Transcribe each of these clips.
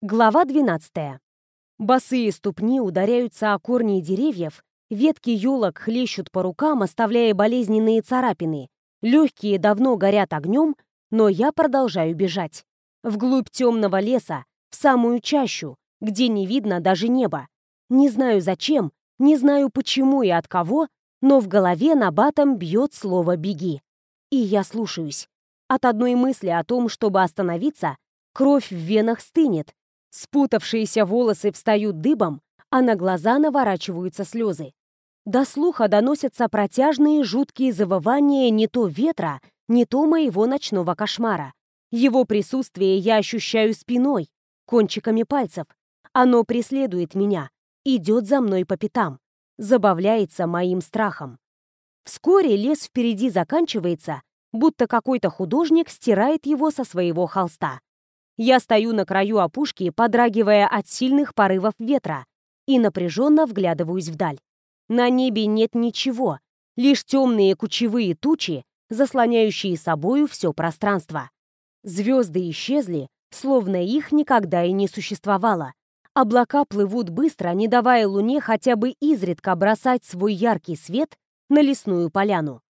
Глава 12. Босые ступни ударяются о корни деревьев, ветки елок хлещут по рукам, оставляя болезненные царапины. Легкие давно горят огнем, но я продолжаю бежать. Вглубь темного леса, в самую чащу, где не видно даже неба. Не знаю зачем, не знаю почему и от кого, но в голове на батом бьет слово «беги». И я слушаюсь. От одной мысли о том, чтобы остановиться, кровь в венах стынет, Спутавшиеся волосы встают дыбом, а на глаза наворачиваются слезы. До слуха доносятся протяжные жуткие завывания не то ветра, не то моего ночного кошмара. Его присутствие я ощущаю спиной, кончиками пальцев. Оно преследует меня, идет за мной по пятам, забавляется моим страхом. Вскоре лес впереди заканчивается, будто какой-то художник стирает его со своего холста. Я стою на краю опушки, подрагивая от сильных порывов ветра, и напряженно вглядываюсь вдаль. На небе нет ничего, лишь темные кучевые тучи, заслоняющие собою все пространство. Звезды исчезли, словно их никогда и не существовало. Облака плывут быстро, не давая луне хотя бы изредка бросать свой яркий свет на лесную поляну.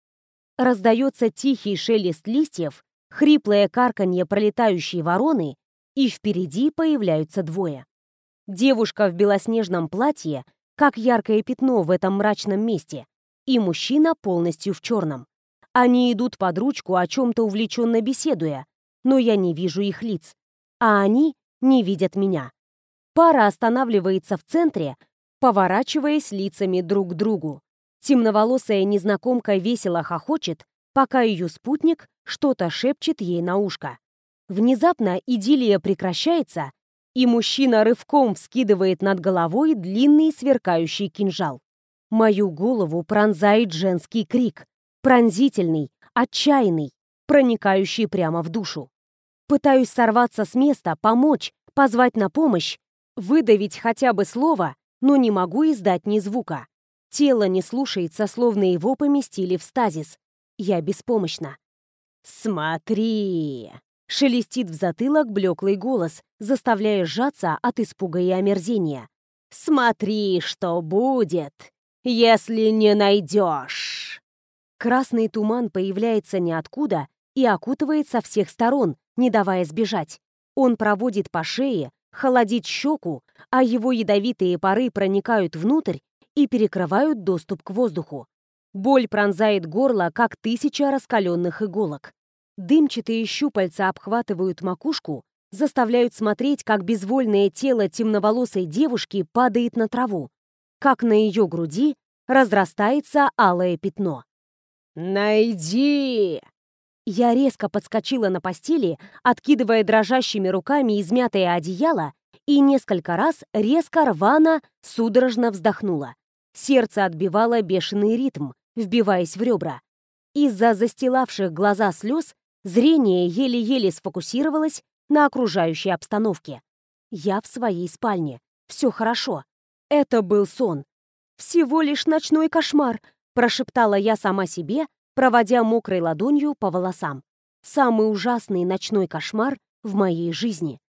Раздается тихий шелест листьев, хриплое карканье пролетающей вороны, и впереди появляются двое. Девушка в белоснежном платье, как яркое пятно в этом мрачном месте, и мужчина полностью в черном. Они идут под ручку, о чем-то увлеченно беседуя, но я не вижу их лиц, а они не видят меня. Пара останавливается в центре, поворачиваясь лицами друг к другу. Темноволосая незнакомка весело хохочет, пока ее спутник что-то шепчет ей на ушко. Внезапно идиллия прекращается, и мужчина рывком вскидывает над головой длинный сверкающий кинжал. Мою голову пронзает женский крик, пронзительный, отчаянный, проникающий прямо в душу. Пытаюсь сорваться с места, помочь, позвать на помощь, выдавить хотя бы слово, но не могу издать ни звука. Тело не слушается, словно его поместили в стазис. Я беспомощна. «Смотри!» — шелестит в затылок блеклый голос, заставляя сжаться от испуга и омерзения. «Смотри, что будет, если не найдешь!» Красный туман появляется ниоткуда и окутывает со всех сторон, не давая сбежать. Он проводит по шее, холодит щеку, а его ядовитые пары проникают внутрь и перекрывают доступ к воздуху. Боль пронзает горло, как тысяча раскаленных иголок. Дымчатые щупальца обхватывают макушку, заставляют смотреть, как безвольное тело темноволосой девушки падает на траву, как на ее груди разрастается алое пятно. «Найди!» Я резко подскочила на постели, откидывая дрожащими руками измятое одеяло и несколько раз резко рвано, судорожно вздохнула. Сердце отбивало бешеный ритм, вбиваясь в ребра. Из-за застилавших глаза слез зрение еле-еле сфокусировалось на окружающей обстановке. Я в своей спальне. Все хорошо. Это был сон. «Всего лишь ночной кошмар», — прошептала я сама себе, проводя мокрой ладонью по волосам. «Самый ужасный ночной кошмар в моей жизни».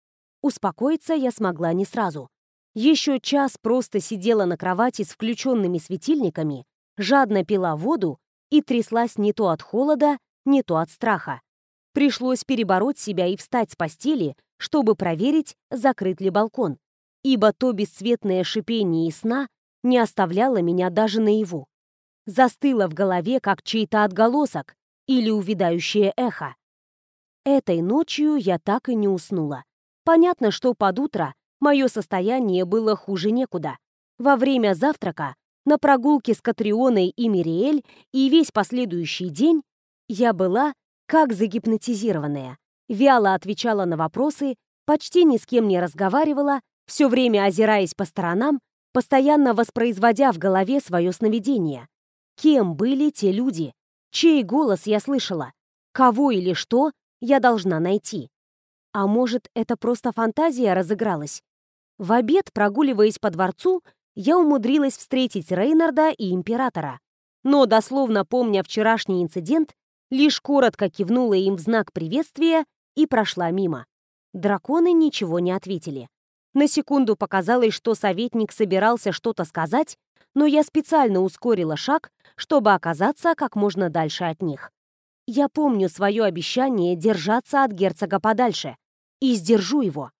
Успокоиться я смогла не сразу. Еще час просто сидела на кровати с включенными светильниками, жадно пила воду и тряслась не то от холода, не то от страха. Пришлось перебороть себя и встать с постели, чтобы проверить, закрыт ли балкон, ибо то бесцветное шипение и сна не оставляло меня даже наяву. Застыло в голове, как чей-то отголосок или увядающее эхо. Этой ночью я так и не уснула. Понятно, что под утро Мое состояние было хуже некуда. Во время завтрака, на прогулке с Катрионой и Мириэль и весь последующий день я была как загипнотизированная. Вяло отвечала на вопросы, почти ни с кем не разговаривала, все время озираясь по сторонам, постоянно воспроизводя в голове свое сновидение. Кем были те люди? Чей голос я слышала? Кого или что я должна найти? А может, это просто фантазия разыгралась? В обед, прогуливаясь по дворцу, я умудрилась встретить Рейнарда и Императора. Но, дословно помня вчерашний инцидент, лишь коротко кивнула им в знак приветствия и прошла мимо. Драконы ничего не ответили. На секунду показалось, что советник собирался что-то сказать, но я специально ускорила шаг, чтобы оказаться как можно дальше от них. Я помню свое обещание держаться от герцога подальше. И сдержу его.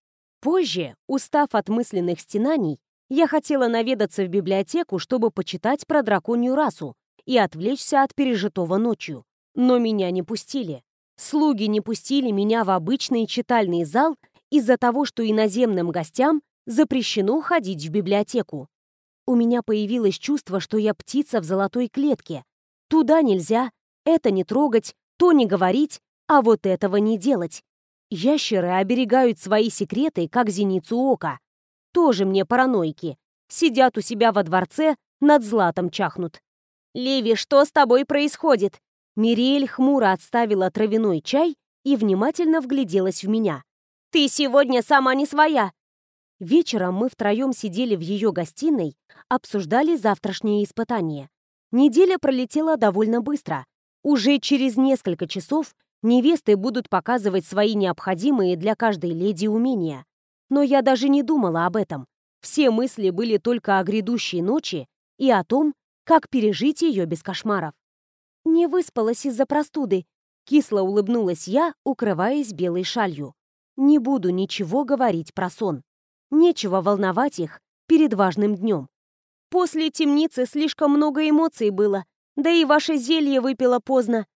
Позже, устав от мысленных стенаний, я хотела наведаться в библиотеку, чтобы почитать про драконью расу и отвлечься от пережитого ночью. Но меня не пустили. Слуги не пустили меня в обычный читальный зал из-за того, что иноземным гостям запрещено ходить в библиотеку. У меня появилось чувство, что я птица в золотой клетке. Туда нельзя, это не трогать, то не говорить, а вот этого не делать. Ящеры оберегают свои секреты, как зеницу ока. Тоже мне паранойки. Сидят у себя во дворце, над златом чахнут. «Леви, что с тобой происходит?» Мириэль хмуро отставила травяной чай и внимательно вгляделась в меня. «Ты сегодня сама не своя!» Вечером мы втроем сидели в ее гостиной, обсуждали завтрашнее испытание. Неделя пролетела довольно быстро. Уже через несколько часов невесты будут показывать свои необходимые для каждой леди умения. Но я даже не думала об этом. Все мысли были только о грядущей ночи и о том, как пережить ее без кошмаров. Не выспалась из-за простуды. Кисло улыбнулась я, укрываясь белой шалью. Не буду ничего говорить про сон. Нечего волновать их перед важным днем. После темницы слишком много эмоций было, да и ваше зелье выпила поздно.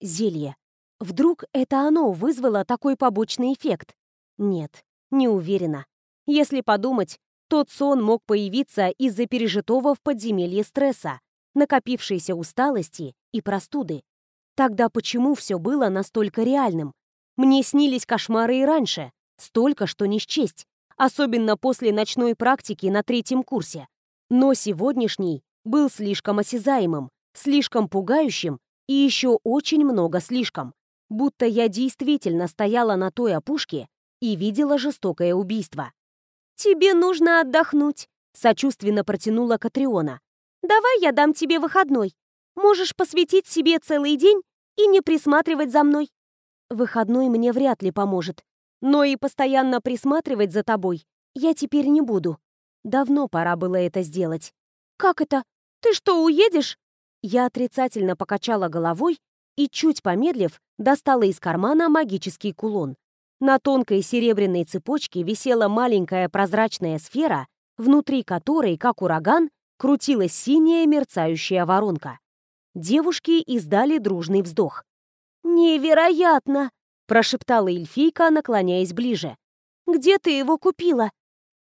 Зелье. Вдруг это оно вызвало такой побочный эффект? Нет, не уверена. Если подумать, тот сон мог появиться из-за пережитого в подземелье стресса, накопившейся усталости и простуды. Тогда почему все было настолько реальным? Мне снились кошмары и раньше, столько, что не счесть, особенно после ночной практики на третьем курсе. Но сегодняшний был слишком осязаемым, слишком пугающим и еще очень много слишком. Будто я действительно стояла на той опушке и видела жестокое убийство. «Тебе нужно отдохнуть», — сочувственно протянула Катриона. «Давай я дам тебе выходной. Можешь посвятить себе целый день и не присматривать за мной». «Выходной мне вряд ли поможет. Но и постоянно присматривать за тобой я теперь не буду. Давно пора было это сделать. «Как это? Ты что, уедешь?» Я отрицательно покачала головой и, чуть помедлив, достала из кармана магический кулон. На тонкой серебряной цепочке висела маленькая прозрачная сфера, внутри которой, как ураган, крутилась синяя мерцающая воронка. Девушки издали дружный вздох. «Невероятно!» – прошептала эльфийка, наклоняясь ближе. «Где ты его купила?»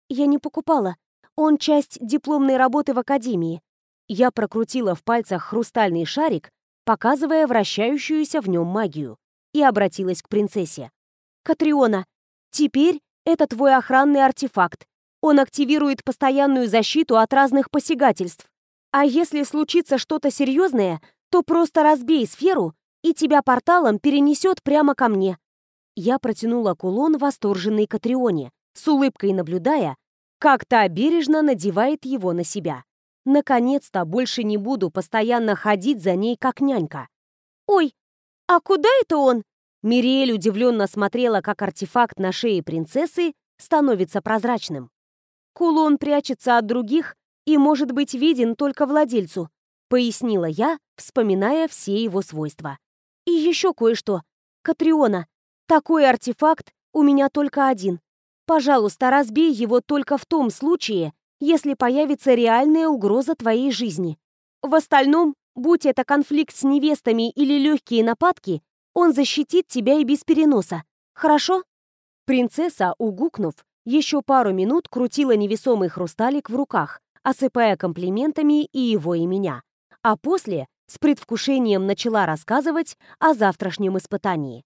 «Я не покупала. Он часть дипломной работы в академии. Я прокрутила в пальцах хрустальный шарик, показывая вращающуюся в нем магию, и обратилась к принцессе. «Катриона, теперь это твой охранный артефакт. Он активирует постоянную защиту от разных посягательств. А если случится что-то серьезное, то просто разбей сферу, и тебя порталом перенесет прямо ко мне». Я протянула кулон восторженной Катрионе, с улыбкой наблюдая, как та бережно надевает его на себя. Наконец-то больше не буду постоянно ходить за ней, как нянька. «Ой, а куда это он?» Мириэль удивленно смотрела, как артефакт на шее принцессы становится прозрачным. «Кулон прячется от других и может быть виден только владельцу», пояснила я, вспоминая все его свойства. «И еще кое-что. Катриона, такой артефакт у меня только один. Пожалуйста, разбей его только в том случае, если появится реальная угроза твоей жизни. В остальном, будь это конфликт с невестами или легкие нападки, он защитит тебя и без переноса. Хорошо? Принцесса, угукнув, еще пару минут крутила невесомый хрусталик в руках, осыпая комплиментами и его, и меня. А после с предвкушением начала рассказывать о завтрашнем испытании.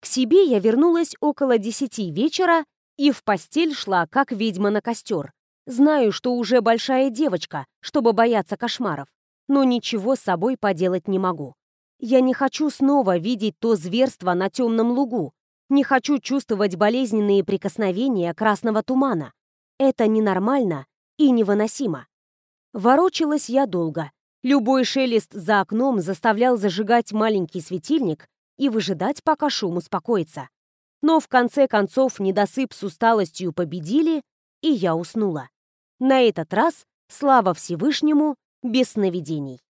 К себе я вернулась около десяти вечера и в постель шла, как ведьма на костер. Знаю, что уже большая девочка, чтобы бояться кошмаров, но ничего с собой поделать не могу. Я не хочу снова видеть то зверство на темном лугу, не хочу чувствовать болезненные прикосновения красного тумана. Это ненормально и невыносимо. Ворочалась я долго. Любой шелест за окном заставлял зажигать маленький светильник и выжидать, пока шум успокоится. Но в конце концов недосып с усталостью победили, и я уснула. На этот раз, слава Всевышнему, без сновидений.